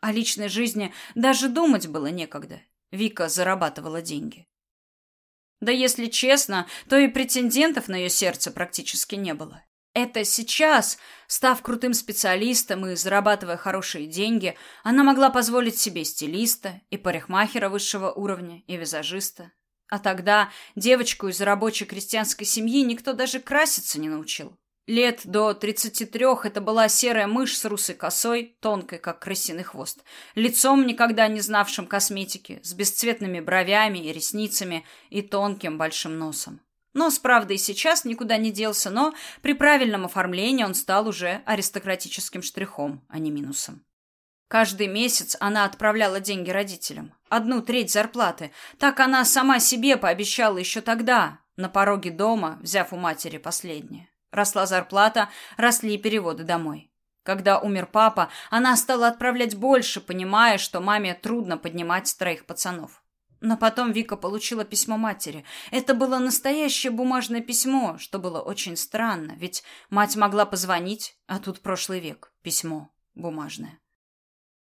О личной жизни даже думать было некогда. Вика зарабатывала деньги. Да если честно, то и претендентов на ее сердце практически не было. Это сейчас, став крутым специалистом и зарабатывая хорошие деньги, она могла позволить себе стилиста и парикмахера высшего уровня и визажиста. А тогда девочку из рабочей крестьянской семьи никто даже краситься не научил. Лет до 33 это была серая мышь с русой косой, тонкой, как крысиный хвост, лицом, никогда не знавшим косметики, с бесцветными бровями и ресницами и тонким большим носом. Нос, правда, и сейчас никуда не делся, но при правильном оформлении он стал уже аристократическим штрихом, а не минусом. Каждый месяц она отправляла деньги родителям. Одну треть зарплаты. Так она сама себе пообещала еще тогда, на пороге дома, взяв у матери последнее. Росла зарплата, росли переводы домой. Когда умер папа, она стала отправлять больше, понимая, что маме трудно поднимать троих пацанов. Но потом Вика получила письмо матери. Это было настоящее бумажное письмо, что было очень странно, ведь мать могла позвонить, а тут прошлый век. Письмо бумажное.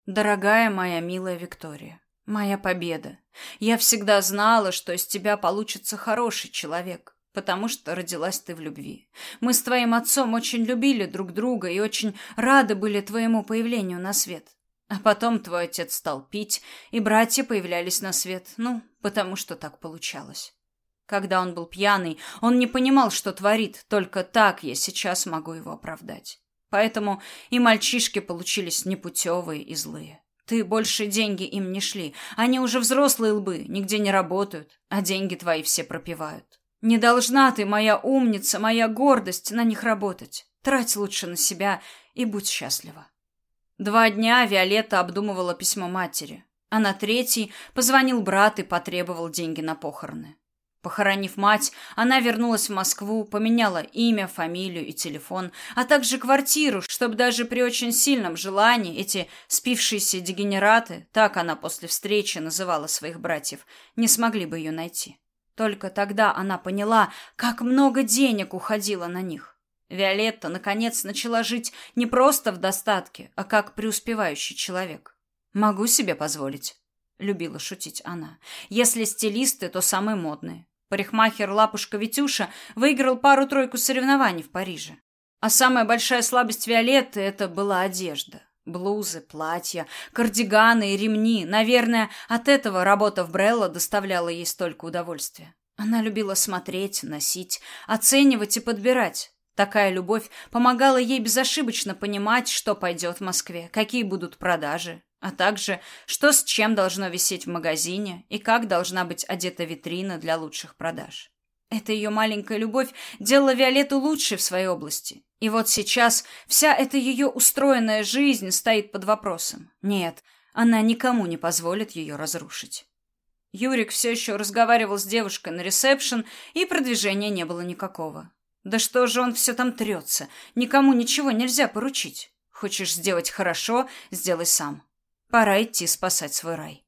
Дорогая моя милая Виктория, моя победа. Я всегда знала, что из тебя получится хороший человек потому что родилась ты в любви. Мы с твоим отцом очень любили друг друга и очень рады были твоему появлению на свет. А потом твой отец стал пить, и братья появлялись на свет, ну, потому что так получалось. Когда он был пьяный, он не понимал, что творит, только так я сейчас могу его оправдать. Поэтому и мальчишки получились непутевые и злые. Ты больше деньги им не шли. Они уже взрослые лбы, нигде не работают, а деньги твои все пропивают. Не должна ты, моя умница, моя гордость, на них работать. Трать лучше на себя и будь счастлива. Два дня Виолетта обдумывала письмо матери, а на третий позвонил брат и потребовал деньги на похороны. Похоронив мать, она вернулась в Москву, поменяла имя, фамилию и телефон, а также квартиру, чтобы даже при очень сильном желании эти спившиеся дегенераты, так она после встречи называла своих братьев, не смогли бы ее найти. Только тогда она поняла, как много денег уходило на них. Виолетта, наконец, начала жить не просто в достатке, а как преуспевающий человек. «Могу себе позволить», — любила шутить она. «Если стилисты, то самые модные. Парикмахер Лапушка Витюша выиграл пару-тройку соревнований в Париже. А самая большая слабость Виолетты — это была одежда. Блузы, платья, кардиганы и ремни. Наверное, от этого работа в Брелло доставляла ей столько удовольствия. Она любила смотреть, носить, оценивать и подбирать. Такая любовь помогала ей безошибочно понимать, что пойдет в Москве, какие будут продажи, а также, что с чем должно висеть в магазине и как должна быть одета витрина для лучших продаж. Эта ее маленькая любовь делала Виолетту лучшей в своей области. И вот сейчас вся эта ее устроенная жизнь стоит под вопросом. Нет, она никому не позволит ее разрушить. Юрик все еще разговаривал с девушкой на ресепшн, и продвижения не было никакого. Да что же он все там трется? Никому ничего нельзя поручить. Хочешь сделать хорошо, сделай сам. Пора идти спасать свой рай.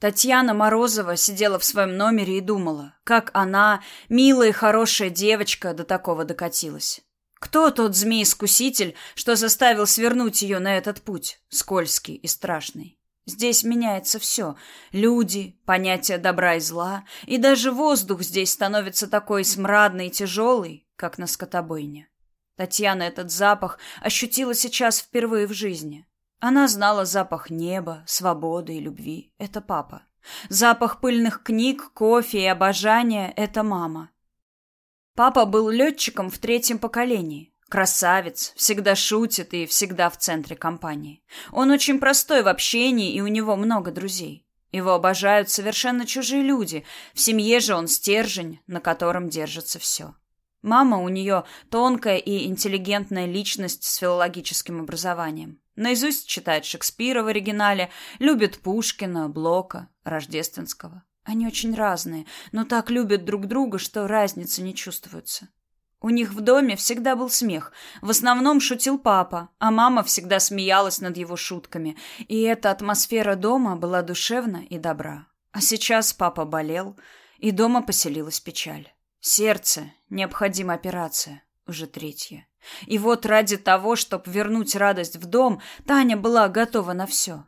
Татьяна Морозова сидела в своем номере и думала, как она, милая и хорошая девочка, до такого докатилась. Кто тот змей-искуситель, что заставил свернуть ее на этот путь, скользкий и страшный? Здесь меняется все. Люди, понятие добра и зла, и даже воздух здесь становится такой смрадный и тяжелый, как на скотобойне. Татьяна этот запах ощутила сейчас впервые в жизни. Она знала запах неба, свободы и любви. Это папа. Запах пыльных книг, кофе и обожания – это мама. Папа был летчиком в третьем поколении. Красавец, всегда шутит и всегда в центре компании. Он очень простой в общении, и у него много друзей. Его обожают совершенно чужие люди. В семье же он стержень, на котором держится все. Мама у нее тонкая и интеллигентная личность с филологическим образованием. Наизусть читает Шекспира в оригинале, любит Пушкина, Блока, Рождественского. Они очень разные, но так любят друг друга, что разницы не чувствуется. У них в доме всегда был смех. В основном шутил папа, а мама всегда смеялась над его шутками. И эта атмосфера дома была душевна и добра. А сейчас папа болел, и дома поселилась печаль. Сердце, необходима операция, уже третья. И вот ради того, чтобы вернуть радость в дом, Таня была готова на все.